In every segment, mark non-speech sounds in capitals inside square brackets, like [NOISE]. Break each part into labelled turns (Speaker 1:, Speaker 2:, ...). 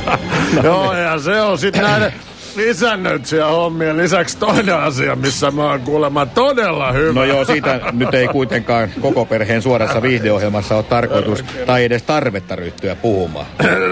Speaker 1: [LAUGHS] Joo, ja se on sitten näiden isännöitsijä hommien lisäksi toinen asia, missä mä oon kuulemma todella hyvä.
Speaker 2: No joo, siitä nyt ei kuitenkaan koko perheen suorassa viihdeohjelmassa ole tarkoitus tai edes tarvetta ryhtyä puhumaan.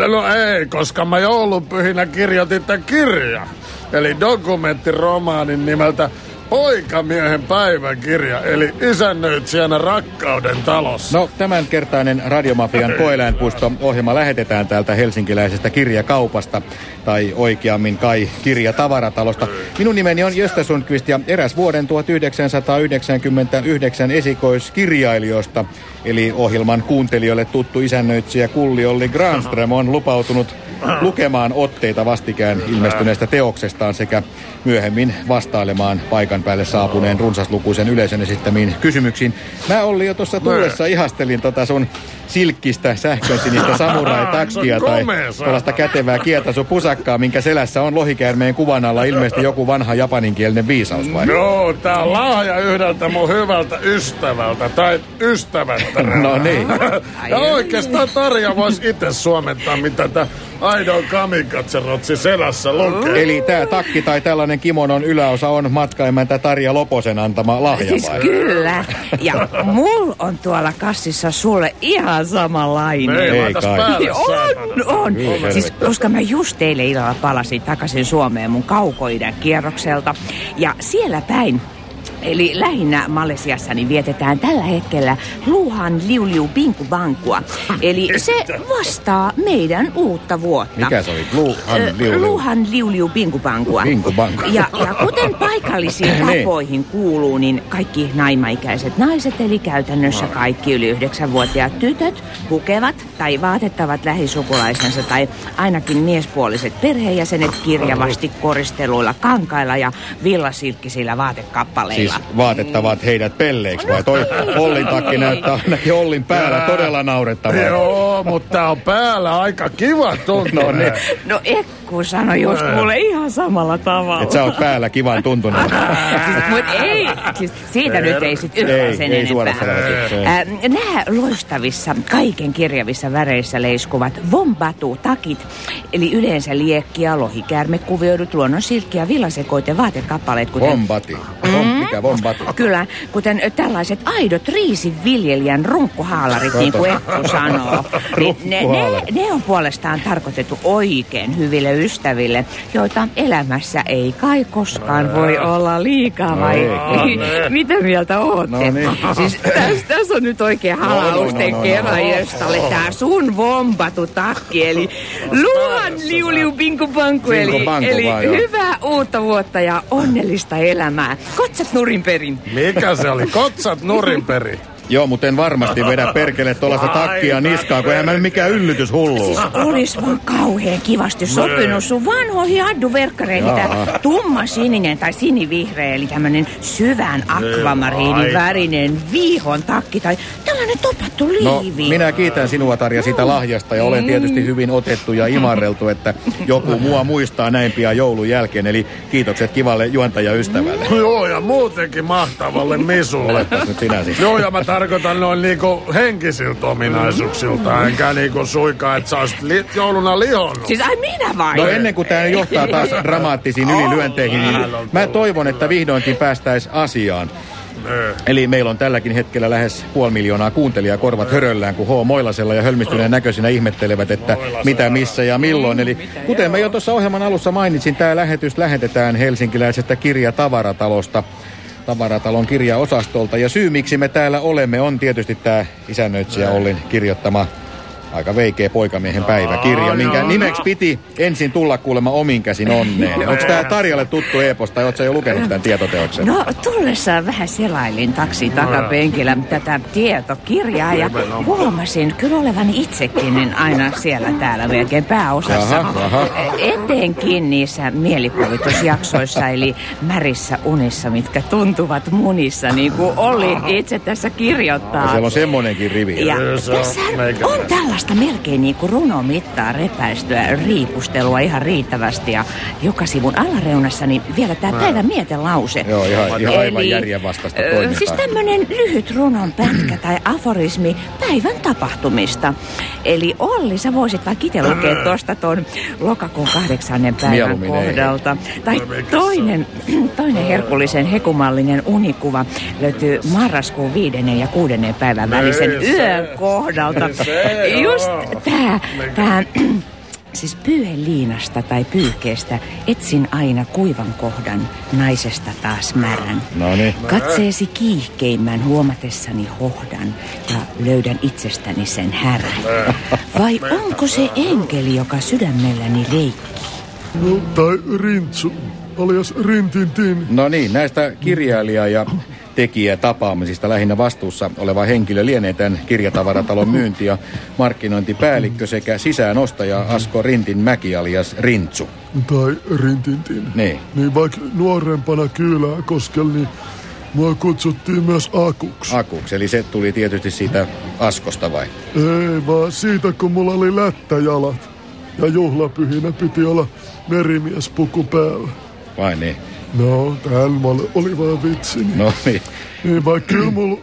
Speaker 1: No ei, koska mä joulupyhinä kirjoitin tämän kirjan. Eli dokumenttiromaanin nimeltä Poikamiehen päiväkirja, eli isännöitsijänä rakkauden talossa.
Speaker 2: No, tämänkertainen Radiomafian koeläinpuisto ohjelma lähetetään täältä helsinkiläisestä kirjakaupasta, tai oikeammin kai kirjatavaratalosta. Minun nimeni on Jöstä Sundqvist ja eräs vuoden 1999 esikoiskirjailijoista, eli ohjelman kuuntelijoille tuttu isännöitsijä Kulli Olli Granström on lupautunut lukemaan otteita vastikään ilmestyneestä teoksestaan sekä myöhemmin vastailemaan paikan päälle saapuneen runsaslukuisen yleisön esittämiin kysymyksiin. Mä Olli jo tuossa tullessa ihastelin tota sun silkkistä sähkösinistä samurai-takskia tai tuollaista kätevää pusakkaa, minkä selässä on lohikäärmeen kuvan alla ilmeisesti joku vanha japaninkielinen viisaus vai?
Speaker 1: Joo, tää on lahja yhdeltä mun hyvältä ystävältä tai ystävältä.
Speaker 2: no niin. [LAUGHS]
Speaker 1: ja oikeastaan Tarja voisi itse suomentaa, mitä tää Aidon kamikatserotsi selässä lukee.
Speaker 2: Eli tää takki tai tällainen kimonon yläosa on matkaimäntä Tarja Loposen antama lahja
Speaker 3: siis
Speaker 2: vai?
Speaker 3: kyllä. Ja [LAUGHS] mulla on tuolla kassissa sulle ihan samanlainen.
Speaker 1: Ei,
Speaker 2: Ei kai.
Speaker 1: päälle,
Speaker 3: On, on.
Speaker 2: Hyvä
Speaker 3: Siis,
Speaker 2: helvetti.
Speaker 3: koska mä just eilen illalla palasin takaisin Suomeen mun kaukoidän kierrokselta. Ja siellä päin Eli lähinnä Malesiassa niin vietetään tällä hetkellä Luhan Liuliu Binku Bankua. [LAUGHS] Eli se vastaa meidän uutta vuotta.
Speaker 2: Mikä se oli? Luhan liuliu.
Speaker 3: Luhan Liuliu Binku Bankua.
Speaker 2: Binku Banku.
Speaker 3: Ja, ja kuten [LAUGHS] paikallisiin [LAUGHS]
Speaker 2: Niin.
Speaker 3: tapoihin kuuluu, niin kaikki naimaikäiset naiset, eli käytännössä kaikki yli yhdeksänvuotiaat tytöt, pukevat tai vaatettavat lähisukulaisensa tai ainakin miespuoliset perheenjäsenet kirjavasti koristeluilla kankailla ja villasilkkisillä vaatekappaleilla.
Speaker 2: Siis vaatettavat heidät pelleiksi vai? Toi Ollin takki näyttää ainakin Ollin päällä todella naurettavalta.
Speaker 1: Joo, mutta tää on päällä aika kiva tuntuu.
Speaker 2: No niin.
Speaker 3: No Ekku sanoi just mulle ihan samalla tavalla.
Speaker 2: Et sä oot päällä kivan tuntunut. [LAUGHS]
Speaker 3: siis, mut ei, siis siitä nyt ei sit yhtään
Speaker 2: Ei,
Speaker 3: sen
Speaker 2: ei
Speaker 3: enempää. Ää, nämä loistavissa, kaiken kirjavissa väreissä leiskuvat vombatu-takit, eli yleensä liekkiä, lohikäärmekuvioidut, luonnonsilkki ja villasekoite vaatekappaleet, kuten...
Speaker 2: Vombati. Vom, mikä vombati?
Speaker 3: Kyllä, kuten tällaiset aidot riisiviljelijän runkkuhaalarit, niin kuin Ekku sanoo. Niin ne, ne, ne on puolestaan tarkoitettu oikein hyville ystäville, joita elämässä ei kai koskaan voi olla liikaa, vai [LAUGHS] mitä mieltä ootte?
Speaker 2: No niin. [LAUGHS]
Speaker 3: Siis tässä täs on nyt oikein
Speaker 2: no, no,
Speaker 3: halausten
Speaker 2: no, no,
Speaker 3: kerran Jöstalle tää sun vombatu takki, eli luhan liuliu pinku panku, eli, eli hyvää uutta vuotta ja onnellista elämää. Kotsat nurin perin.
Speaker 1: Mikä se oli? Kotsat nurinperi.
Speaker 2: Joo, mutta en varmasti vedä perkele tuollaista takkia niskaa, kun eihän mä mikään yllytys hullu.
Speaker 3: Siis olis vaan kauhean kivasti sopinut sun vanhoihin adduverkkareihin tää tumma sininen tai sinivihreä, eli tämmönen syvän akvamariinin värinen viihon takki tai tällainen topattu
Speaker 2: No,
Speaker 3: liivi.
Speaker 2: minä kiitän sinua Tarja siitä lahjasta ja olen tietysti hyvin otettu ja imarreltu, että joku mua muistaa näin pian joulun jälkeen. Eli kiitokset kivalle juontajaystävälle.
Speaker 1: Joo, ja muutenkin mahtavalle Misulle.
Speaker 2: Olepas nyt sinä siis.
Speaker 1: Joo, ja mä tarkoitan noin niinku henkisiltä ominaisuuksilta, enkä niinku suikaan, että sä olisit li- jouluna lihonnut.
Speaker 3: Siis ai minä vai?
Speaker 2: No ennen kuin tämä johtaa taas dramaattisiin ylilyönteihin, niin mä toivon, että vihdoinkin päästäis asiaan. Eli meillä on tälläkin hetkellä lähes puoli miljoonaa kuuntelijaa korvat höröllään, kun H. Moilasella ja hölmistyneen näköisinä ihmettelevät, että mitä, missä ja milloin. Eli kuten mä jo tuossa ohjelman alussa mainitsin, tämä lähetys lähetetään helsinkiläisestä kirjatavaratalosta tavaratalon kirjaosastolta. Ja syy, miksi me täällä olemme, on tietysti tämä isännöitsijä Ollin kirjoittama aika veikeä poikamiehen päiväkirja, minkä nimeksi piti ensin tulla kuulemma omin käsin onneen. Onko tämä Tarjalle tuttu epos tai ootko jo lukenut tämän tietoteoksen?
Speaker 3: No tullessaan vähän selailin taksin takapenkillä tätä tietokirjaa ja huomasin kyllä olevani itsekin niin aina siellä täällä melkein pääosassa.
Speaker 2: Jaha, jaha.
Speaker 3: Etenkin niissä mielikuvitusjaksoissa eli märissä unissa, mitkä tuntuvat munissa, niin kuin oli itse tässä kirjoittaa.
Speaker 2: Siellä on semmonenkin rivi.
Speaker 3: Ja
Speaker 1: Kyllä se on
Speaker 3: tässä on tällaista sellaista melkein niin kuin runomittaa repäistyä riipustelua ihan riittävästi. Ja joka sivun alareunassa niin vielä tämä päivän mietelause.
Speaker 2: Joo, ihan, ihan aivan järjenvastaista toimintaa.
Speaker 3: Siis tämmöinen lyhyt runon pätkä tai aforismi päivän tapahtumista. Eli Olli, sä voisit vaikka itse lukea tuosta tuon lokakuun kahdeksannen päivän
Speaker 2: Mieluummin ei.
Speaker 3: kohdalta. Tai toinen, toinen herkullisen hekumallinen unikuva löytyy marraskuun viidennen ja kuudennen päivän välisen
Speaker 1: Ei se.
Speaker 3: yön kohdalta.
Speaker 1: Se
Speaker 3: Just tää, tää [CLEARS THROAT] Siis pyyheliinasta tai pyyhkeestä etsin aina kuivan kohdan, naisesta taas märän.
Speaker 2: No niin.
Speaker 3: Katseesi kiihkeimmän huomatessani hohdan ja löydän itsestäni sen härän. Vai onko se enkeli, joka sydämelläni leikki?
Speaker 4: No, tai Rintsu, alias Rintintin.
Speaker 2: No niin, näistä kirjailija ja tekijä tapaamisista lähinnä vastuussa oleva henkilö lienee tämän kirjatavaratalon myynti- ja markkinointipäällikkö sekä sisäänostaja Asko Rintinmäki alias Rintsu.
Speaker 4: Tai Rintintin.
Speaker 2: Niin.
Speaker 4: Niin vaikka nuorempana Kyylää koskella, niin mua kutsuttiin myös Akuks.
Speaker 2: Akuks, eli se tuli tietysti siitä Askosta vai?
Speaker 4: Ei vaan siitä, kun mulla oli lättäjalat. Ja juhlapyhinä piti olla merimiespuku päällä.
Speaker 2: Vai niin?
Speaker 4: No, täällä oli, oli vaan vitsi. Niin,
Speaker 2: No niin.
Speaker 4: niin vaikka kyllä mulla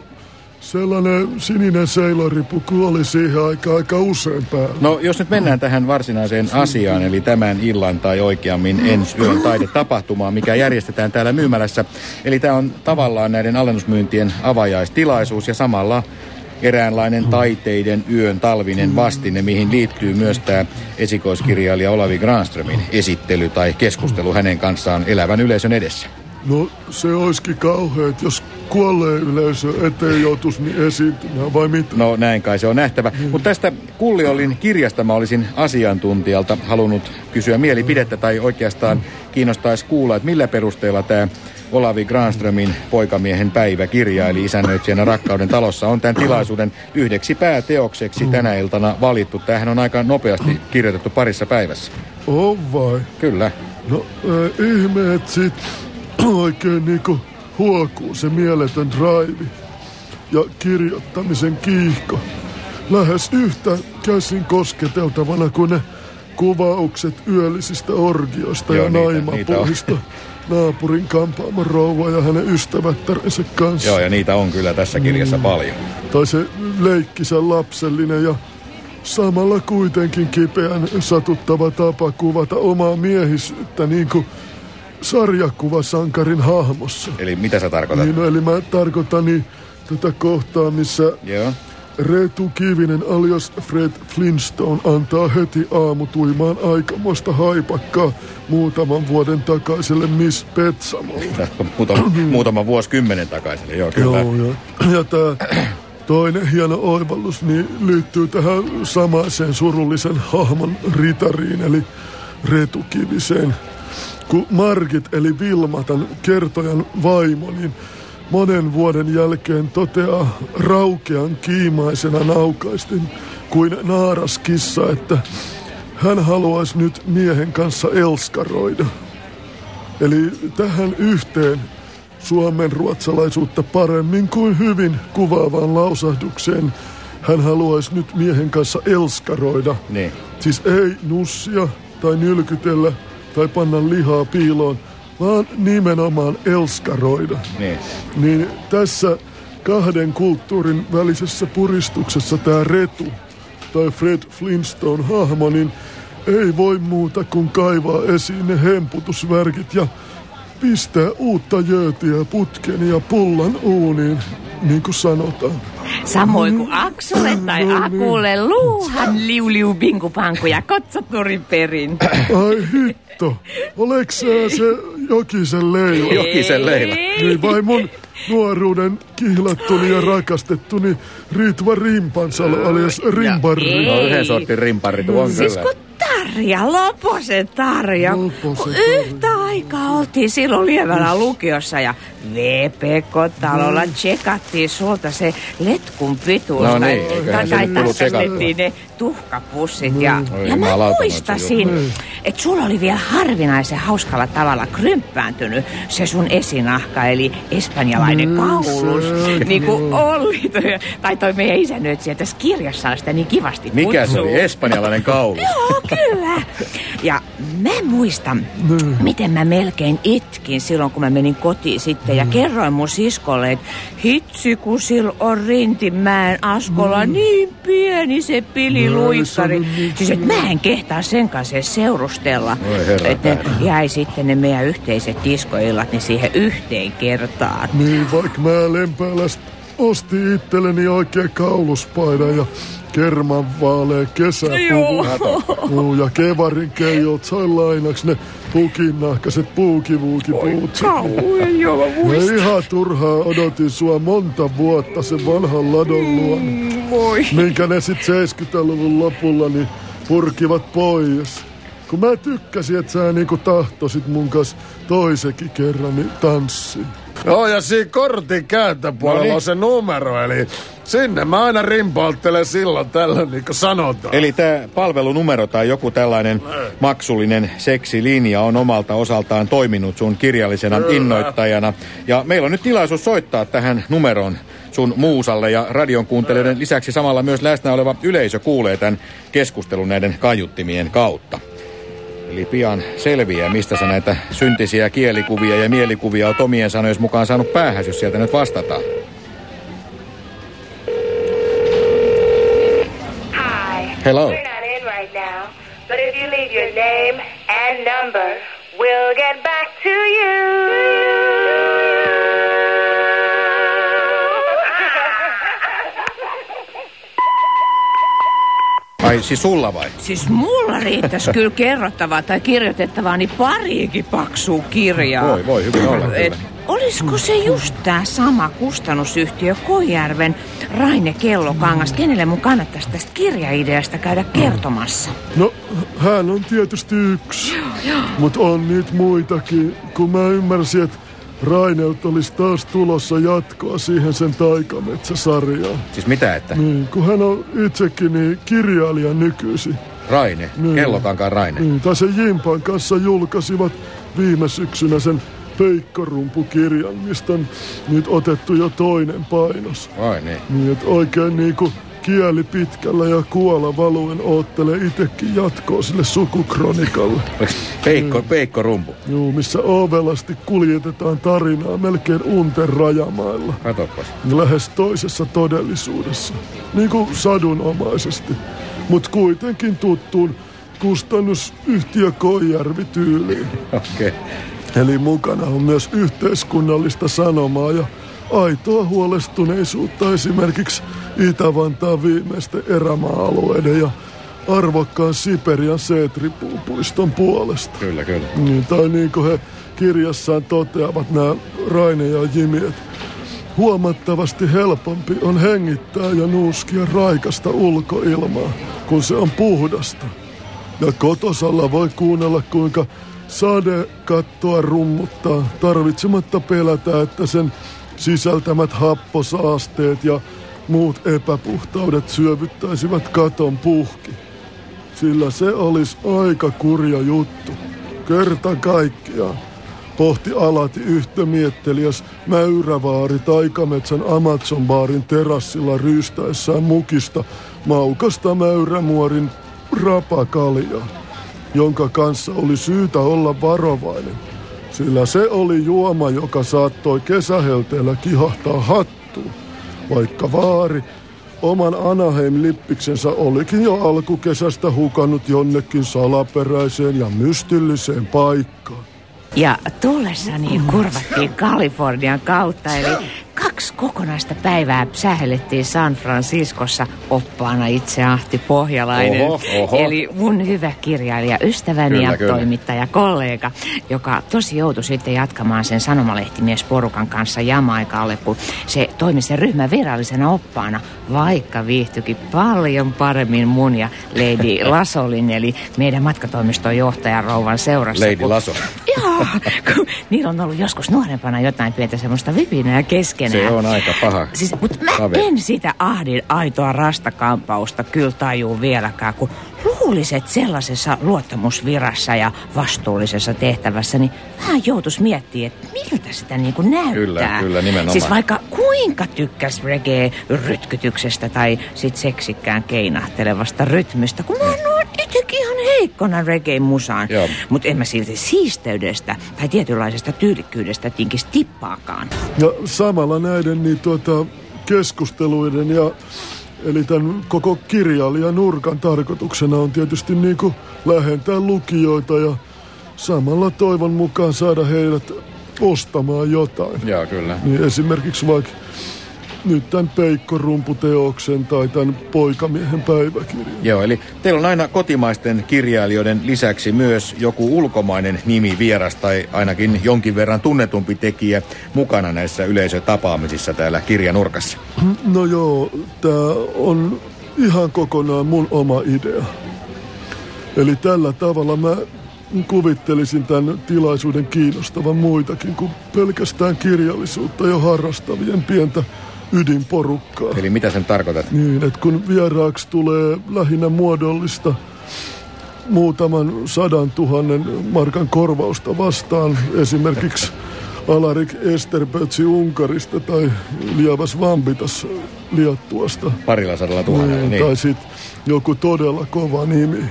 Speaker 4: sellainen sininen seiloripuku oli siihen aikaan aika usein päällä.
Speaker 2: No jos nyt mennään tähän varsinaiseen asiaan, eli tämän illan tai oikeammin ensi yön taidetapahtumaan, mikä järjestetään täällä myymälässä. Eli tämä on tavallaan näiden alennusmyyntien avajaistilaisuus ja samalla eräänlainen taiteiden yön talvinen vastine, mihin liittyy myös tämä esikoiskirjailija Olavi Granströmin esittely tai keskustelu hänen kanssaan elävän yleisön edessä.
Speaker 4: No se olisikin kauheet, jos kuolleen yleisö eteen joutuisi niin esiintymään, vai mitä?
Speaker 2: No näin kai se on nähtävä. Mutta tästä Kulliolin kirjasta mä olisin asiantuntijalta halunnut kysyä mielipidettä tai oikeastaan kiinnostaisi kuulla, että millä perusteella tämä Olavi Granströmin poikamiehen päivä kirjaili isännöitsijänä Rakkauden talossa on tämän tilaisuuden yhdeksi pääteokseksi tänä iltana valittu. Tämähän on aika nopeasti kirjoitettu parissa päivässä.
Speaker 4: On vai?
Speaker 2: Kyllä.
Speaker 4: No äh, ihme, että sit oikein niinku huokuu se mieletön drive ja kirjoittamisen kiihko. Lähes yhtä käsin kosketeltavana kuin ne kuvaukset yöllisistä orgioista
Speaker 2: Joo,
Speaker 4: ja
Speaker 2: niitä-
Speaker 4: naimapuhista naapurin kampaamon rouva ja hänen ystävättärensä kanssa.
Speaker 2: Joo, ja niitä on kyllä tässä kirjassa paljon.
Speaker 4: Tai se leikkisä lapsellinen ja samalla kuitenkin kipeän satuttava tapa kuvata omaa miehisyyttä niin kuin sarjakuvasankarin hahmossa.
Speaker 2: Eli mitä sä tarkoitat?
Speaker 4: Niin, no, eli mä tarkoitan niin tätä kohtaa, missä
Speaker 2: Joo.
Speaker 4: Reetu Kivinen alias Fred Flintstone antaa heti aamutuimaan aikamoista haipakkaa muutaman vuoden takaiselle Miss Petsamolle.
Speaker 2: Tästä on [LAUGHS] muutama, muutama vuosikymmenen takaisin. Joo, kyllä.
Speaker 4: Joo, ja, ja tämä toinen hieno oivallus niin liittyy tähän samaiseen surullisen hahmon ritariin, eli Reetu Kiviseen. Kun Margit eli Vilmatan kertojan vaimo, niin monen vuoden jälkeen toteaa raukean kiimaisena naukaisten kuin naaras kissa, että hän haluaisi nyt miehen kanssa elskaroida. Eli tähän yhteen suomen ruotsalaisuutta paremmin kuin hyvin kuvaavaan lausahdukseen hän haluaisi nyt miehen kanssa elskaroida.
Speaker 2: Niin.
Speaker 4: Siis ei nussia tai nylkytellä tai panna lihaa piiloon, vaan nimenomaan elskaroida.
Speaker 2: Niin.
Speaker 4: Niin tässä kahden kulttuurin välisessä puristuksessa tämä Retu tai Fred Flintstone hahmo, niin ei voi muuta kuin kaivaa esiin ne hemputusvärkit ja pistää uutta jöötiä putken ja pullan uuniin, niin kuin sanotaan.
Speaker 3: Samoin kuin Aksulle tai Akulle luuhan liu liu binku panku ja kotsaturin perin.
Speaker 4: Ai hitto, oleks se Jokisen leila?
Speaker 2: Jokisen leila.
Speaker 4: Niin vai mun nuoruuden kihlattuni ja rakastettuni Ritva Rimpansalo alias Rimbarri.
Speaker 2: No yhden sortin rimpari tuo on
Speaker 3: Siis
Speaker 2: kyllä.
Speaker 3: kun Tarja, Loposen Tarja.
Speaker 4: Loposen Tarja.
Speaker 3: yhtä aikaa oltiin silloin lievällä lukiossa ja VPK talolla mm. tsekattiin sulta se letkun pituus.
Speaker 2: No niin,
Speaker 3: tai
Speaker 2: nyt tullut
Speaker 3: tarkastettiin ne tuhkapussit. Mm. Ja,
Speaker 2: Oi
Speaker 3: ja mä muistasin,
Speaker 2: noita
Speaker 3: että sulla oli vielä harvinaisen hauskalla tavalla krymppääntynyt se sun esinahka, eli espanjalainen kaulus. Niin kuin Olli, toi, tai toi meidän isännöitsijä tässä kirjassa on sitä niin kivasti
Speaker 2: Mikä se
Speaker 3: kutsuu.
Speaker 2: oli? Espanjalainen kaulu.
Speaker 3: Joo, kyllä. Ja mä muistan, miten mä melkein itkin silloin, kun mä menin kotiin sitten ja kerroin mun siskolle, että hitsi, kun sillä on Rintimäen Askolla niin pieni se pililuikkari. Siis, että mä en kehtaa sen kanssa edes seurustella. Että jäi sitten ne meidän yhteiset diskoillat niin siihen yhteen kertaan.
Speaker 4: Niin, vaikka mä Lempäälästä ostin itselleni oikein kauluspaidan ja kerman vaalea ja kevarin keijot sain lainaksi ne pukinnahkaset puukivuukipuut.
Speaker 3: Kauan joo, mä
Speaker 4: Ja
Speaker 3: muistan.
Speaker 4: ihan turhaa odotin sua monta vuotta sen vanhan ladon luona,
Speaker 3: Voi.
Speaker 4: minkä ne sit 70-luvun lopulla niin purkivat pois. Kun mä tykkäsin, että sä niinku tahtoisit mun kanssa toisekin kerran niin tanssiin.
Speaker 1: Joo, ja siinä kortin kääntöpuolella
Speaker 2: No niin.
Speaker 1: on se numero, eli sinne mä aina rimpauttelen silloin tällöin, niin kuin sanotaan.
Speaker 2: Eli tämä palvelunumero tai joku tällainen maksullinen seksilinja on omalta osaltaan toiminut sun kirjallisena innoittajana. Ja meillä on nyt tilaisuus soittaa tähän numeroon sun muusalle ja radion kuuntelijoiden lisäksi samalla myös läsnä oleva yleisö kuulee tämän keskustelun näiden kaiuttimien kautta. Eli pian selviää, mistä sä näitä syntisiä kielikuvia ja mielikuvia oot omien sanojen mukaan saanut päähäs, jos sieltä nyt vastataan.
Speaker 5: Hi.
Speaker 2: Hello.
Speaker 5: We're not in right now, but if you leave your name and number, we'll get back to you.
Speaker 2: Ai siis sulla vai?
Speaker 3: Siis mulla riittäisi kyllä kerrottavaa tai kirjoitettavaa niin pariikin paksua kirjaa.
Speaker 2: Voi, voi, hyvin olla
Speaker 3: Et, olisiko se just tämä sama kustannusyhtiö Koijärven Raine Kellokangas, kenelle mun kannattaisi tästä kirjaideasta käydä kertomassa?
Speaker 4: No, hän on tietysti yksi, mutta on niitä muitakin. Kun mä ymmärsin, että Rainelta olisi taas tulossa jatkoa siihen sen taikametsäsarjaan.
Speaker 2: Siis mitä, että?
Speaker 4: Niin, kun hän on itsekin niin kirjailija nykyisin.
Speaker 2: Raine,
Speaker 4: Niin.
Speaker 2: kellokankaan Raine.
Speaker 4: Niin, tai sen Jimpan kanssa julkaisivat viime syksynä sen Peikkorumpukirjan, mistä on nyt otettu jo toinen painos.
Speaker 2: Vai niin.
Speaker 4: Niin, että oikein niinku kieli pitkällä ja kuola valuen oottelee itekin jatkoa sille sukukronikalle.
Speaker 2: Peikko, Peikko Rumpu?
Speaker 4: Juu, missä ovelasti kuljetetaan tarinaa melkein unten rajamailla.
Speaker 2: Katopas.
Speaker 4: Lähes toisessa todellisuudessa. Niin kuin sadunomaisesti. Mutta kuitenkin tuttuun kustannusyhtiö Koijärvi-tyyliin.
Speaker 2: Okei.
Speaker 4: Eli mukana on myös yhteiskunnallista sanomaa ja aitoa huolestuneisuutta esimerkiksi Itä-Vantaan viimeisten erämaa-alueiden ja arvokkaan Siperian seetripuupuiston puolesta.
Speaker 2: Kyllä, kyllä.
Speaker 4: Niin, tai niin kuin he kirjassaan toteavat nämä Raine ja Jimi, että huomattavasti helpompi on hengittää ja nuuskia raikasta ulkoilmaa, kun se on puhdasta. Ja kotosalla voi kuunnella, kuinka sade kattoa rummuttaa, tarvitsematta pelätä, että sen sisältämät happosaasteet ja muut epäpuhtaudet syövyttäisivät katon puhki. Sillä se olisi aika kurja juttu. Kerta kaikkiaan. Pohti alati yhtä mietteliäs mäyrävaari taikametsän Amazon-baarin terassilla ryystäessään mukista maukasta mäyrämuorin rapakaljaa, jonka kanssa oli syytä olla varovainen. Sillä se oli juoma, joka saattoi kesähelteellä kihahtaa hattuun, vaikka vaari oman Anaheim-lippiksensä olikin jo alkukesästä hukannut jonnekin salaperäiseen ja mystylliseen paikkaan.
Speaker 3: Ja tullessani kurvattiin Kalifornian kautta, eli kaksi kokonaista päivää sähellettiin San Franciscossa oppaana itse Ahti Pohjalainen.
Speaker 2: Oho, oho.
Speaker 3: Eli mun hyvä kirjailija, ystäväni
Speaker 2: Kyllä,
Speaker 3: ja
Speaker 2: kyllä.
Speaker 3: toimittaja, kollega, joka tosi joutui sitten jatkamaan sen sanomalehtimiesporukan kanssa Jamaikalle, kun se toimi sen ryhmän virallisena oppaana, vaikka viihtyikin paljon paremmin mun ja Lady [LAUGHS] Lasolin, eli meidän matkatoimiston johtajan rouvan seurassa.
Speaker 2: Lady
Speaker 3: kun-
Speaker 2: Laso.
Speaker 3: Joo, kun niillä on ollut joskus nuorempana jotain pientä semmoista vipinää keskenään.
Speaker 2: Se on aika paha
Speaker 3: Siis, mutta mä
Speaker 2: kaveri.
Speaker 3: en sitä ahdin aitoa rastakampausta kyllä tajuu vieläkään, kun luulisin, että sellaisessa luottamusvirassa ja vastuullisessa tehtävässä, niin vähän joutuisi miettimään, että miltä sitä niin kuin näyttää.
Speaker 2: Kyllä, kyllä, nimenomaan.
Speaker 3: Siis vaikka kuinka tykkäs reggae-rytkytyksestä tai sit seksikkään keinahtelevasta rytmistä, kun mä oon heikkona reggae-musaan. Mutta en mä silti siisteydestä tai tietynlaisesta tyylikkyydestä tinkis tippaakaan.
Speaker 4: Ja samalla näiden niin tuota, keskusteluiden ja eli tämän koko kirjailijan nurkan tarkoituksena on tietysti niin kuin lähentää lukijoita ja samalla toivon mukaan saada heidät ostamaan jotain.
Speaker 2: Joo, kyllä.
Speaker 4: Niin esimerkiksi vaikka nyt tämän Peikko-rumputeoksen tai tämän Poikamiehen päiväkirjan.
Speaker 2: Joo, eli teillä on aina kotimaisten kirjailijoiden lisäksi myös joku ulkomainen nimi vieras tai ainakin jonkin verran tunnetumpi tekijä mukana näissä yleisötapaamisissa täällä kirjanurkassa.
Speaker 4: No joo, tämä on ihan kokonaan mun oma idea. Eli tällä tavalla mä kuvittelisin tämän tilaisuuden kiinnostavan muitakin kuin pelkästään kirjallisuutta jo harrastavien pientä ydinporukkaa.
Speaker 2: Eli mitä sen tarkoitat?
Speaker 4: Niin, että kun vieraaksi tulee lähinnä muodollista muutaman sadan tuhannen markan korvausta vastaan, esimerkiksi Alarik Esterbötsi Unkarista tai Liavas Vampitas Liattuasta.
Speaker 2: Parilla sadalla tuhannella,
Speaker 4: Niin,
Speaker 2: niin.
Speaker 4: Tai sitten joku todella kova nimi.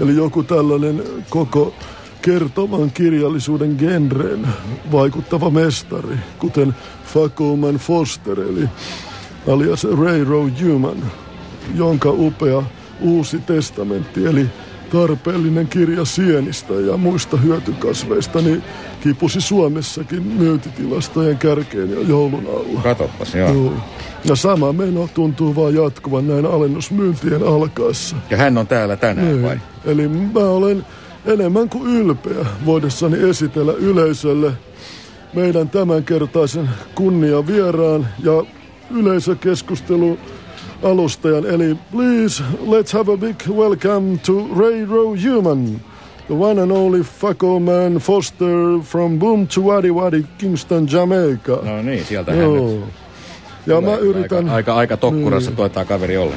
Speaker 4: Eli joku tällainen koko kertovan kirjallisuuden genreen vaikuttava mestari, kuten Facoman Foster, eli alias Ray Rowe Human, jonka upea uusi testamentti, eli tarpeellinen kirja sienistä ja muista hyötykasveista, niin kipusi Suomessakin myyntitilastojen kärkeen jo joulun alla.
Speaker 2: Katoppas, joo.
Speaker 4: Joo. Ja sama meno tuntuu vaan jatkuvan näin alennusmyyntien alkaessa.
Speaker 2: Ja hän on täällä tänään vai?
Speaker 4: Niin. Eli mä olen enemmän kuin ylpeä voidessani esitellä yleisölle meidän tämänkertaisen kunnia vieraan ja yleisökeskustelu alustajan. Eli please, let's have a big welcome to Ray Rowe Human, the one and only Faco Man Foster from Boom to Wadi Wadi, Kingston, Jamaica.
Speaker 2: No niin, sieltä hän nyt.
Speaker 4: Joo. Ja mä
Speaker 2: tulee.
Speaker 4: yritän
Speaker 2: Aika, aika, aika tokkurassa
Speaker 4: Niin.
Speaker 2: tuetaan kaveri olla.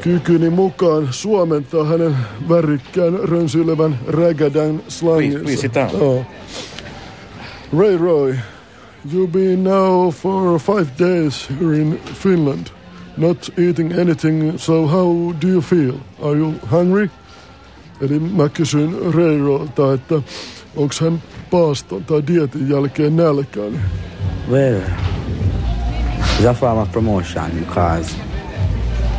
Speaker 4: kykyni mukaan suomentaa hänen värikkään rönsyilevän rägädän slanginsa.
Speaker 2: Please, please sit down.
Speaker 4: Joo. Ray Roy, you've been now for five days here in Finland, not eating anything, so how do you feel? Are you hungry? Eli mä kysyin Ray Roylta, että onko hän paaston tai dietin jälkeen nälkäinen.
Speaker 6: Well, it's a form of promotion because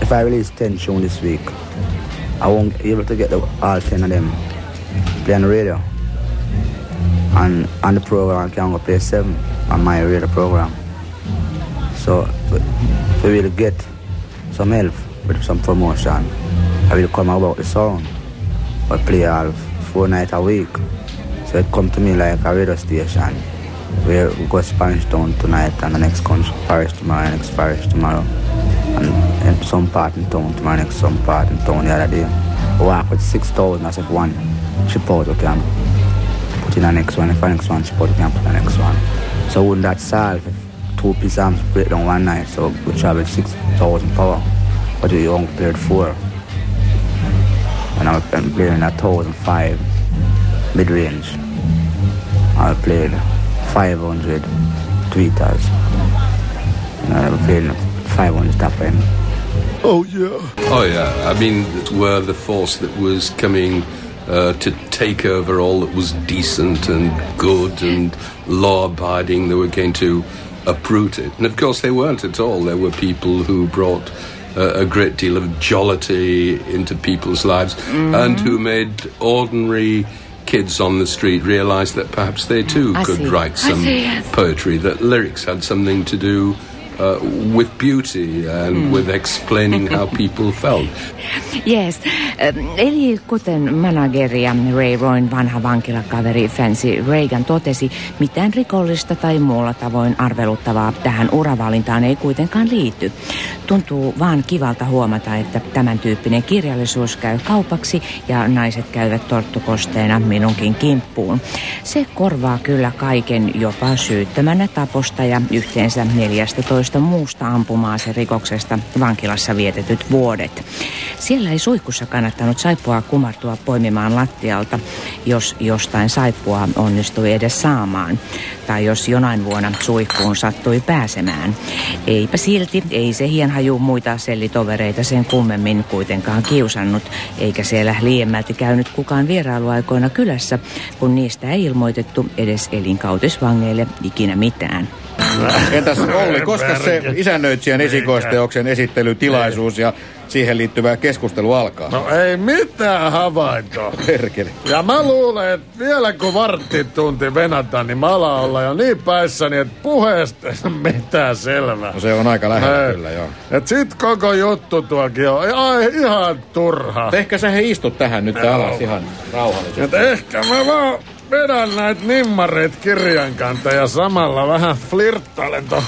Speaker 6: if I release 10 tunes this week, I won't be able to get the, all 10 of them play on the radio. And on the program, I can go play 7 on my radio program. So, we will get some help with some promotion, I will come about the song. I play all four nights a week. So it come to me like a radio station. we go Spanish Town tonight and the next country, Paris tomorrow, next Paris tomorrow. And, and some part in town tomorrow, next some part in town the other day. I walk with 6,000 as if one ship out, we can put in the next one. If the next one ship out, we can put in the next one. So wouldn't that solve if two pieces arms break down one night? So we travel 6,000 power, but we only played four. And I was playing a 1,005 mid-range. I played 500 tweeters. And I played 500 top end.
Speaker 4: Oh yeah.
Speaker 7: Oh yeah, I mean, were the force that was coming uh, to take over all that was decent and good and law-abiding. They were going to uproot it, and of course they weren't at all. There were people who brought uh, a great deal of jollity into people's lives, and who made ordinary kids on the street realise that perhaps they too
Speaker 3: I
Speaker 7: could
Speaker 3: see.
Speaker 7: write some
Speaker 3: see, yes.
Speaker 7: poetry. That lyrics had something to do uh, with beauty and with explaining how [LAUGHS] people felt.
Speaker 3: Yes. Ähm, Eli kuten manageri ja Ray Royn vanha vankilakaveri Fancy Reagan totesi, mitään rikollista tai muulla tavoin arveluttavaa tähän uravalintaan ei kuitenkaan liity. Tuntuu vaan kivalta huomata, että tämän tyyppinen kirjallisuus käy kaupaksi ja naiset käyvät torttukosteena minunkin kimppuun. Se korvaa kyllä kaiken jopa syyttömänä taposta ja yhteensä 14 muusta ampumaase rikoksesta vankilassa vietetyt vuodet. Siellä ei suihkussa kannattanut saippua kumartua poimimaan lattialta, jos jostain saippua onnistui edes saamaan. Tai jos jonain vuonna suihkuun sattui pääsemään. Eipä silti, ei se hienhaju muita sellitovereita sen kummemmin kuitenkaan kiusannut, eikä siellä liiemmälti käynyt kukaan vierailuaikoina kylässä, kun niistä ei ilmoitettu edes elinkautisvangeille ikinä mitään.
Speaker 2: Entäs Olli, koska se isännöitsijän esikoisteoksen esittelytilaisuus ja siihen liittyvä keskustelu alkaa?
Speaker 1: No ei mitään havaintoa.
Speaker 2: Perkele.
Speaker 1: Ja mä luulen, että vielä kun varttitunti venätään, niin mä alan olla jo niin päissäni, että puheesta mitään selvää.
Speaker 2: No se on aika lähellä
Speaker 1: Ei.
Speaker 2: kyllä, joo.
Speaker 1: Et sit koko juttu tuokin on ai, ihan turha.
Speaker 2: Ehkä sä he istut tähän nyt alas ihan rauhallisesti.
Speaker 1: Et ehkä mä vaan vedän näitä nimmareita kirjankanta ja samalla vähän flirttailen ton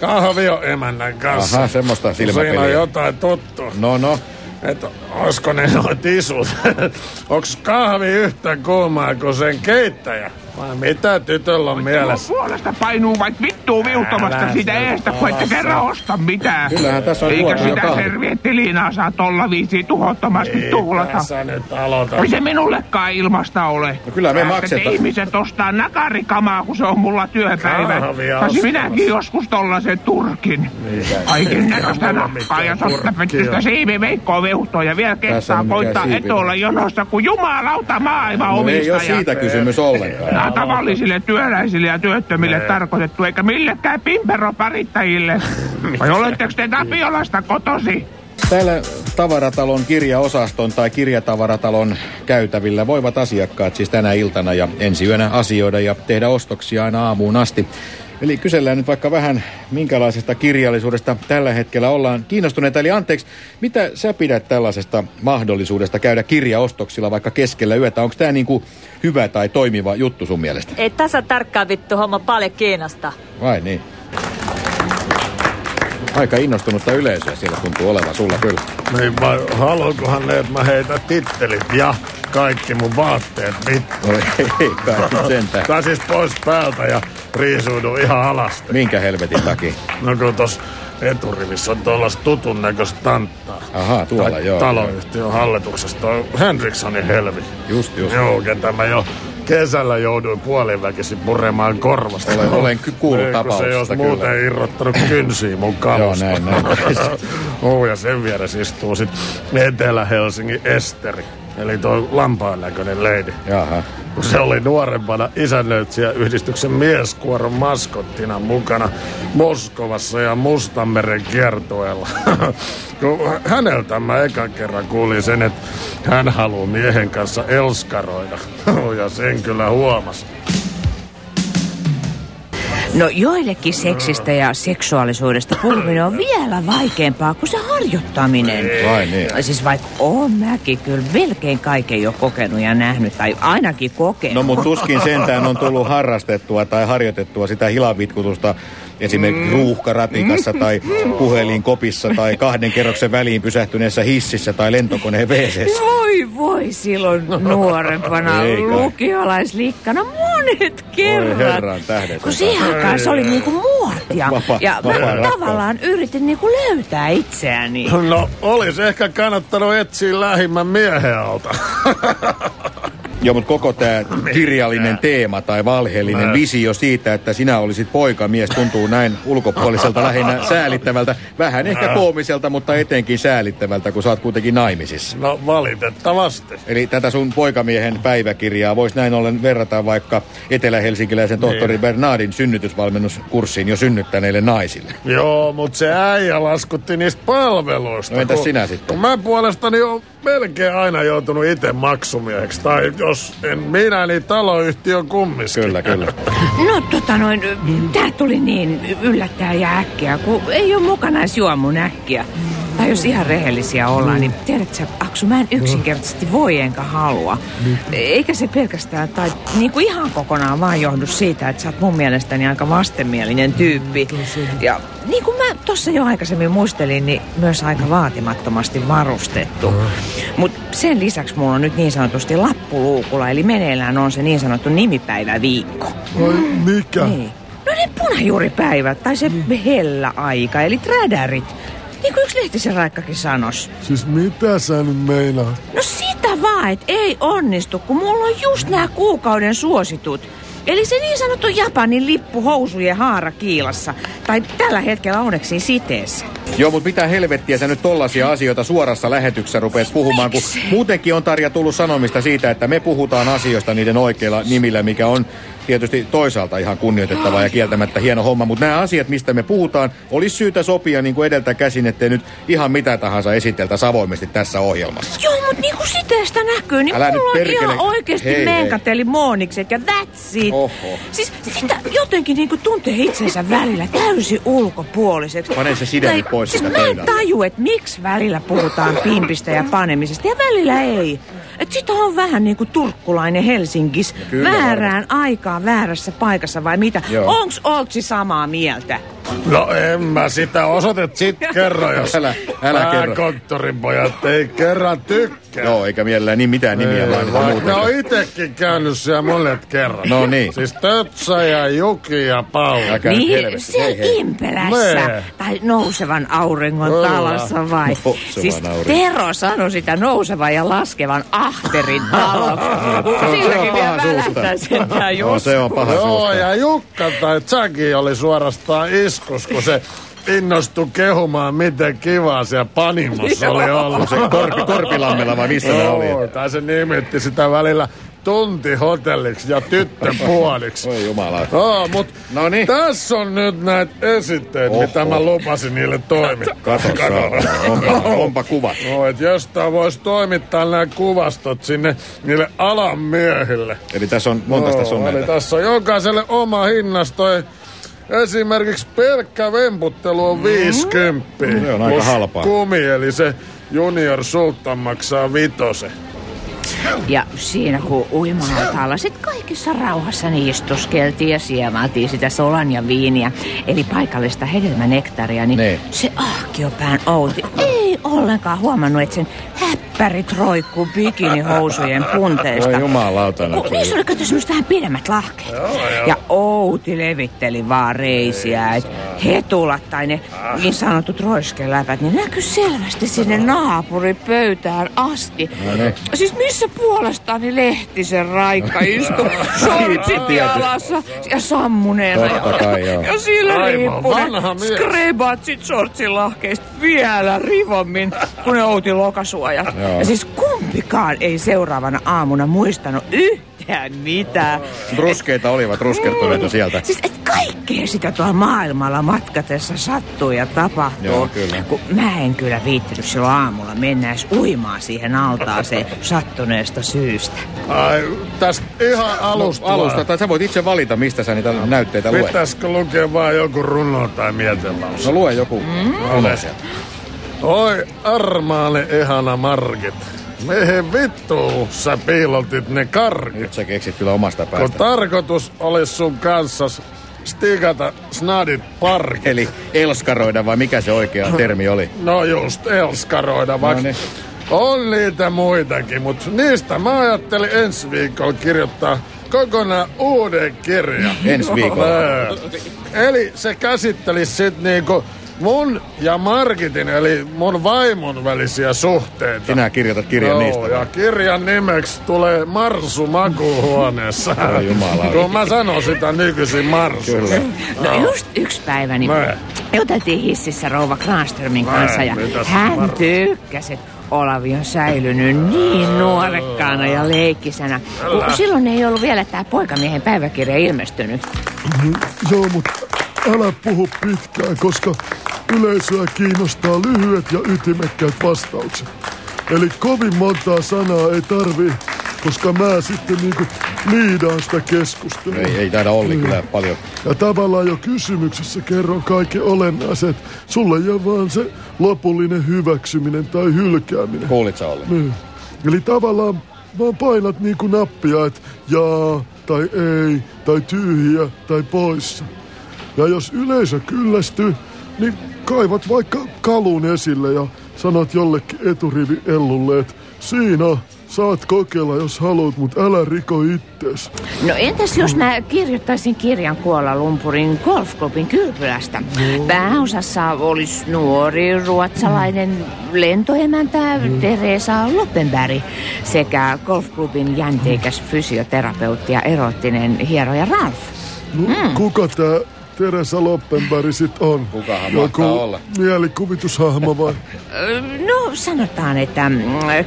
Speaker 1: kahvioemännän kanssa.
Speaker 2: Aha, semmoista
Speaker 1: Siinä on
Speaker 2: silmäpeliä.
Speaker 1: jotain tuttua.
Speaker 2: No no,
Speaker 1: Et oisko ne noit isut? [LAUGHS] Onks kahvi yhtä kuumaa kuin sen keittäjä? Vai mitä tytöllä on mielessä?
Speaker 8: puolesta painuu vaikka vittuu viuhtamasta
Speaker 1: Älä
Speaker 8: sitä eestä, kun ette kerran osta mitään.
Speaker 2: Kyllähän tässä on
Speaker 8: Eikä sitä
Speaker 2: kahvi.
Speaker 8: serviettiliinaa saa tolla viisi tuhottomasti tuhlata.
Speaker 1: Mitä nyt aloitat?
Speaker 8: Ei se minullekaan ilmasta ole.
Speaker 2: No kyllä me maksetaan.
Speaker 8: ihmiset ostaa nakarikamaa, kun se on mulla työpäivä.
Speaker 1: Kahvia ostamassa.
Speaker 8: minäkin joskus tollasen turkin. Kaiken näköistä nahkaa ja sottapettistä siiviveikkoa veuhtoa ja vielä kestää koittaa
Speaker 2: siipi.
Speaker 8: etuolla jonossa, kun jumalauta maailman
Speaker 2: no ei ole
Speaker 8: omistaja.
Speaker 2: siitä kysymys ollenkaan.
Speaker 8: On tavallisille työläisille ja työttömille tarkoitettu, eikä millekään pimperoparittajille. [LAUGHS] Vai oletteko te Tapiolasta kotosi?
Speaker 2: Täällä tavaratalon kirjaosaston tai kirjatavaratalon käytävillä voivat asiakkaat siis tänä iltana ja ensi yönä asioida ja tehdä ostoksia aina aamuun asti. Eli kysellään nyt vaikka vähän, minkälaisesta kirjallisuudesta tällä hetkellä ollaan kiinnostuneita. Eli anteeksi, mitä sä pidät tällaisesta mahdollisuudesta käydä kirjaostoksilla vaikka keskellä yötä? Onko tämä niinku hyvä tai toimiva juttu sun mielestä?
Speaker 9: Ei tässä tarkkaan vittu homma paljon kiinnosta.
Speaker 2: Vai niin? Aika innostunutta yleisöä siellä tuntuu olevan sulla kyllä.
Speaker 1: Niin vai haluukohan ne, että mä heitän tittelit ja kaikki mun vaatteet vittu.
Speaker 2: Ei, kai sentään.
Speaker 1: Tai siis pois päältä ja riisuudun ihan alasti.
Speaker 2: Minkä helvetin takia?
Speaker 1: No kun tos eturivissä on tuollaista tutun näköistä tanttaa.
Speaker 2: Ahaa, tuolla
Speaker 1: Tai
Speaker 2: joo.
Speaker 1: Taloyhtiön hallituksesta on Henrikssonin helvi.
Speaker 2: Just, just.
Speaker 1: Joo, ketä mä jo kesällä jouduin puoliväkisin puremaan korvasta.
Speaker 2: Olen- olen kuullut
Speaker 1: Se
Speaker 2: tapauksesta
Speaker 1: olisi
Speaker 2: kyllä.
Speaker 1: muuten irrottanut kynsiä mun kalusta.
Speaker 2: Joo, näin, näin. [LAUGHS]
Speaker 1: oh, ja sen vieressä istuu sit Etelä-Helsingin Esteri. Eli tuo lampaan näköinen leidi.
Speaker 2: Jaha.
Speaker 1: Kun se oli nuorempana isännöitsijä yhdistyksen mieskuoron maskottina mukana Moskovassa ja Mustanmeren kiertueella. [LAUGHS] Kun häneltä mä ekan kerran kuulin sen, että hän haluaa miehen kanssa elskaroida. [LAUGHS] ja sen kyllä huomasi.
Speaker 3: No joillekin seksistä ja seksuaalisuudesta puhuminen on vielä vaikeampaa kuin se harjoittaminen.
Speaker 2: Vai niin?
Speaker 3: Siis vaikka oon mäkin kyllä melkein kaiken jo kokenut ja nähnyt, tai ainakin kokenut.
Speaker 2: No mutta tuskin sentään on tullut harrastettua tai harjoitettua sitä hilavitkutusta esimerkiksi ruuhkaratikassa tai puhelinkopissa tai kahden kerroksen väliin pysähtyneessä hississä tai lentokoneen wc
Speaker 3: Voi voi silloin nuorempana [LAUGHS] lukiolaislikkana monet kerrat.
Speaker 2: herran
Speaker 3: Kun siihen aikaan se oli niinku muotia.
Speaker 2: Vapaa-
Speaker 3: ja mä
Speaker 2: vapaa rakkaus.
Speaker 3: tavallaan yritin niinku löytää itseäni.
Speaker 1: No, olisi ehkä kannattanut etsiä lähimmän miehen alta. [LAUGHS]
Speaker 2: Joo, mutta koko tämä kirjallinen teema tai valheellinen visio siitä, että sinä olisit poikamies, tuntuu näin ulkopuoliselta lähinnä säälittävältä. Vähän ehkä koomiselta, mutta etenkin säälittävältä, kun sä oot kuitenkin naimisissa.
Speaker 1: No, valitettavasti.
Speaker 2: Eli tätä sun poikamiehen päiväkirjaa voisi näin ollen verrata vaikka etelä-helsinkiläisen tohtori
Speaker 1: Niin.
Speaker 2: Bernardin synnytysvalmennuskurssiin jo synnyttäneille naisille.
Speaker 1: Joo, mutta se äijä laskutti niistä palveluista.
Speaker 2: No entäs
Speaker 1: kun-
Speaker 2: sinä sitten?
Speaker 1: Kun mä puolestani oon melkein aina joutunut itse maksumieheksi. Tai jos en minä, niin taloyhtiö kummiskin.
Speaker 2: Kyllä, kyllä.
Speaker 3: No tota noin, tää tuli niin yllättäen ja äkkiä, kun ei ole mukana juomun äkkiä. Tai jos ihan rehellisiä ollaan, niin tiedät sä, Aksu, mä en yksinkertaisesti voi enkä halua. Eikä se pelkästään, tai niin kuin ihan kokonaan vaan johdu siitä, että sä oot mun mielestäni aika vastenmielinen tyyppi. Ja niin kuin mä tuossa jo aikaisemmin muistelin, niin myös aika vaatimattomasti varustettu. Mutta sen lisäksi mulla on nyt niin sanotusti lappuluukulla, eli meneillään on se niin sanottu nimipäiväviikko.
Speaker 4: Vai mikä?
Speaker 3: Niin. No ne punajuuripäivät tai se hellä aika, eli trädärit. Niin kuin yksi lehtisen raikkakin sanos.
Speaker 4: Siis mitä sä nyt meinaat?
Speaker 3: No sitä vaan, että ei onnistu, kun mulla on just nämä kuukauden suositut. Eli se niin sanottu Japanin lippu housujen haara kiilassa. Tai tällä hetkellä onneksi siteessä.
Speaker 2: Joo, mutta mitä helvettiä sä nyt tollasia asioita suorassa lähetyksessä rupeat puhumaan, kun muutenkin on Tarja tullut sanomista siitä, että me puhutaan asioista niiden oikeilla nimillä, mikä on tietysti toisaalta ihan kunnioitettava ja kieltämättä hieno homma, mutta nämä asiat, mistä me puhutaan, olisi syytä sopia niin kuin edeltä käsin, ettei nyt ihan mitä tahansa esiteltä avoimesti tässä ohjelmassa.
Speaker 3: Joo, mutta niin kuin siteestä näkyy, niin
Speaker 2: Älä
Speaker 3: mulla on ihan oikeasti
Speaker 2: Hei,
Speaker 3: menkateli moonikset ja that's it.
Speaker 2: Oho.
Speaker 3: Siis sitä jotenkin niin kuin tuntee itsensä välillä täysin ulkopuoliseksi.
Speaker 2: Pane se
Speaker 3: Tai-
Speaker 2: nyt pois
Speaker 3: siis
Speaker 2: sitä
Speaker 3: mä en taju, että miksi välillä puhutaan pimpistä ja panemisesta ja välillä ei. Et sitä on vähän niin kuin turkkulainen Helsingis.
Speaker 2: kyllä
Speaker 3: Väärään aikaan väärässä paikassa vai mitä? Onks Oltsi samaa mieltä?
Speaker 1: No en mä sitä osoitet sit [LAUGHS] kerro, jos
Speaker 2: Älä- älä kerro.
Speaker 1: konttorin pojat ei kerran tykkää.
Speaker 2: Joo, eikä mielellään niin mitään nimiä
Speaker 1: Ei, vaikka
Speaker 2: muuten.
Speaker 1: ne on itekin käynyt siellä monet kerran.
Speaker 2: No niin.
Speaker 1: Siis Tötsä ja Juki ja Pauli.
Speaker 3: Niin, siellä. Impelässä.
Speaker 1: Nee.
Speaker 3: Tai nousevan auringon
Speaker 1: Kyllä.
Speaker 3: talossa vai?
Speaker 2: Nousevan
Speaker 3: siis
Speaker 2: auringon.
Speaker 3: Tero sanoi sitä nousevan ja laskevan ahterin [LAUGHS] talo.
Speaker 2: se on
Speaker 3: Silläkin vielä
Speaker 2: paha suusta.
Speaker 3: välähtää sentään
Speaker 2: No, se on paha
Speaker 1: Joo,
Speaker 2: suusta.
Speaker 1: ja Jukka tai Tsaki oli suorastaan iskus, kun se innostui kehumaan, miten kivaa siellä Panimossa oli ollut.
Speaker 2: Se Korpi, Korpilammella vai missä ne oli?
Speaker 1: Joo, tai se nimitti sitä välillä tuntihotelliksi ja tyttöpuoliksi.
Speaker 2: Oi jumala.
Speaker 1: Oh, mut
Speaker 2: Noniin.
Speaker 1: tässä on nyt näitä esitteitä,
Speaker 2: Oho.
Speaker 1: mitä mä lupasin niille toimittaa.
Speaker 2: Kato, saatana. onpa, onpa kuvat.
Speaker 1: No, et jostain voisi toimittaa nämä kuvastot sinne niille alan miehille.
Speaker 2: Eli tässä on, monta tässä on
Speaker 1: Joo, eli
Speaker 2: näitä?
Speaker 1: tässä on jokaiselle oma hinnas toi Esimerkiksi pelkkä vemputtelu on 50.
Speaker 2: Se on aika halpaa.
Speaker 1: Kumi, eli se Junior Sultan maksaa vitosen.
Speaker 3: Ja siinä kun uima-altaalla sit kaikessa rauhassa niin istuskeltiin ja siemaltiin sitä solan ja viiniä, eli paikallista hedelmänektaria, niin
Speaker 2: Ne.
Speaker 3: se ahkiopään Outi ei ollenkaan huomannut, että sen häppärit roikkuu bikinihousujen punteista.
Speaker 2: Voi jumalautana.
Speaker 3: Kun niissä oli kato semmoista vähän pidemmät lahkeet. Ja Outi levitteli vaan reisiä, että hetulat tai ne niin sanotut roiskeläpät, niin näkyy selvästi sinne naapuripöytään asti.
Speaker 2: niin.
Speaker 3: Siis missä puolestaan niin Lehtisen raikka [LAUGHS] istui shortsit jalassa ja sammuneena.
Speaker 2: Totta kai, joo.
Speaker 3: Ja sillä
Speaker 1: Aivan
Speaker 3: riippuen
Speaker 1: vanha mies.
Speaker 3: skrebatsit shortsilahkeista vielä rivommin kuin ne Outi lokasuojat.
Speaker 2: Joo.
Speaker 3: Ja siis kumpikaan ei seuraavana aamuna muistanut yhtään mitään.
Speaker 2: Ruskeita olivat ruskertuneita sieltä.
Speaker 3: Siis et kaikkea sitä tuolla maailmalla matkatessa sattuu ja tapahtuu.
Speaker 2: Joo, kyllä.
Speaker 3: Kun mä en kyllä viittinyt silloin aamulla mennä edes uimaan siihen altaaseen sattuneesta syystä.
Speaker 1: Ai, tästä ihan alusta.
Speaker 2: Alusta, tai sä voit itse valita, mistä sä niitä näytteitä luet.
Speaker 1: Pitäisikö lukea vaan joku runo tai mietelause?
Speaker 2: No lue joku
Speaker 3: Mm.
Speaker 2: runo sieltä.
Speaker 1: Oi armaale ihana Margit. Mihin vittuun sä piilotit ne karkit?
Speaker 2: Nyt sä keksit kyllä omasta
Speaker 1: Kun
Speaker 2: päästä.
Speaker 1: tarkoitus olisi sun kanssa stikata snadit parkit.
Speaker 2: Eli elskaroida vai mikä se oikea [LAUGHS] termi oli?
Speaker 1: No just, elskaroida vaikka.
Speaker 2: No niin.
Speaker 1: On niitä muitakin, mutta niistä mä ajattelin ensi viikolla kirjoittaa kokonaan uuden kirjan.
Speaker 2: Ensi viikolla. [LAUGHS]
Speaker 1: Eli se käsittelisi sit niinku mun ja Margitin, eli mun vaimon välisiä suhteita.
Speaker 2: Sinä kirjoitat kirjan
Speaker 1: Joo,
Speaker 2: niistä.
Speaker 1: ja kirjan nimeksi tulee Marsu makuuhuoneessa.
Speaker 2: Oi jumala.
Speaker 1: Kun mä sanon sitä nykyisin Marsu.
Speaker 2: Kyllä.
Speaker 3: No just yksi päivä, niin
Speaker 1: Mä.
Speaker 3: juteltiin hississä rouva Granströmin kanssa ja
Speaker 1: mitäs
Speaker 3: hän tykkäsi, että Olavi on säilynyt niin nuorekkaana ja leikkisenä. Kun silloin ei ollut vielä tämä poikamiehen päiväkirja ilmestynyt.
Speaker 4: Joo, mutta älä puhu pitkään, koska yleisöä kiinnostaa lyhyet ja ytimekkäät vastaukset. Eli kovin montaa sanaa ei tarvi, koska mä sitten niinku liidaan sitä keskustelua.
Speaker 2: Ei, ei taida Olli kyllä paljon.
Speaker 4: Ja tavallaan jo kysymyksessä kerron kaiken olennaiset. Sulle ei ole vaan se lopullinen hyväksyminen tai hylkääminen.
Speaker 2: Kuulit sä Olli?
Speaker 4: Niin. Eli tavallaan vaan painat niinku nappia, että jaa tai ei, tai tyhjä tai poissa. Ja jos yleisö kyllästyy, niin kaivat vaikka kalun esille ja sanot jollekin eturivi Ellulle, että siinä saat kokeilla jos haluat, mutta älä riko ittees.
Speaker 3: No entäs jos mä kirjoittaisin kirjan Kuola Lumpurin golfklubin kylpylästä? Pääosassa olisi nuori ruotsalainen lentoemäntä Teresa Loppenberg sekä golfklubin jänteikäs fysioterapeutti ja erottinen hieroja Ralf.
Speaker 4: No, Kuka tää Teresa Loppenberg sit on?
Speaker 2: Kukahan mahtaa olla?
Speaker 4: mielikuvitushahmo vai?
Speaker 3: No sanotaan, että mm,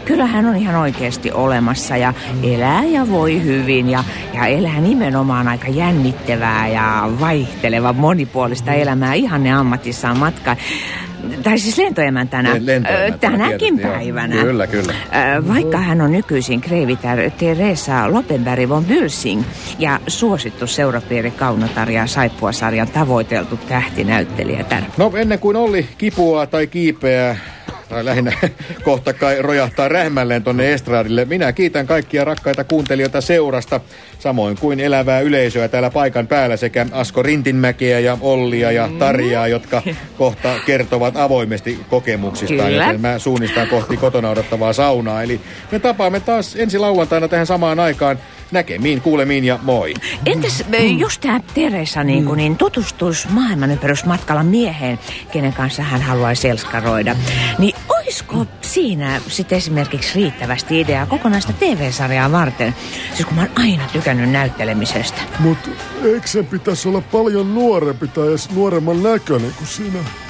Speaker 3: kyllä hän on ihan oikeasti olemassa ja elää ja voi hyvin ja, ja elää nimenomaan aika jännittävää ja vaihteleva monipuolista elämää ihanne ammatissaan matka. Tai siis lentoemäntänä.
Speaker 2: Le- lentoemäntänä
Speaker 3: Tänäkin
Speaker 2: joo.
Speaker 3: päivänä.
Speaker 2: Kyllä, kyllä.
Speaker 3: Ö, Vaikka hän on nykyisin kreivitär Teresa Loppenberg von Bülsing ja suosittu seurapiiri Kaunotar ja Saippuasarjan tavoiteltu tähtinäyttelijätär.
Speaker 2: No ennen kuin Olli kipuaa tai kiipeää, tai lähinnä [LAUGHS] kohta kai rojahtaa rähmälleen tonne estradille. Minä kiitän kaikkia rakkaita kuuntelijoita seurasta, samoin kuin elävää yleisöä täällä paikan päällä sekä Asko Rintinmäkeä ja Ollia ja Tarjaa, jotka kohta kertovat avoimesti kokemuksistaan.
Speaker 3: Kyllä.
Speaker 2: Joten mä suunnistan kohti kotona odottavaa saunaa. Eli me tapaamme taas ensi lauantaina tähän samaan aikaan. Näkemiin, kuulemiin ja moi.
Speaker 3: Entäs mm. jos tämä Teresa niin, kuin, niin tutustuisi maailmanympärysmatkalla mieheen, kenen kanssa hän haluaisi selskaroida, niin olisiko siinä sitten esimerkiksi riittävästi ideaa kokonaista TV-sarjaa varten? Siis kun mä oon aina tykännyt näyttelemisestä.
Speaker 4: Mutta eikö sen pitäisi olla paljon nuorempi tai edes nuoremman näköinen kuin sinä?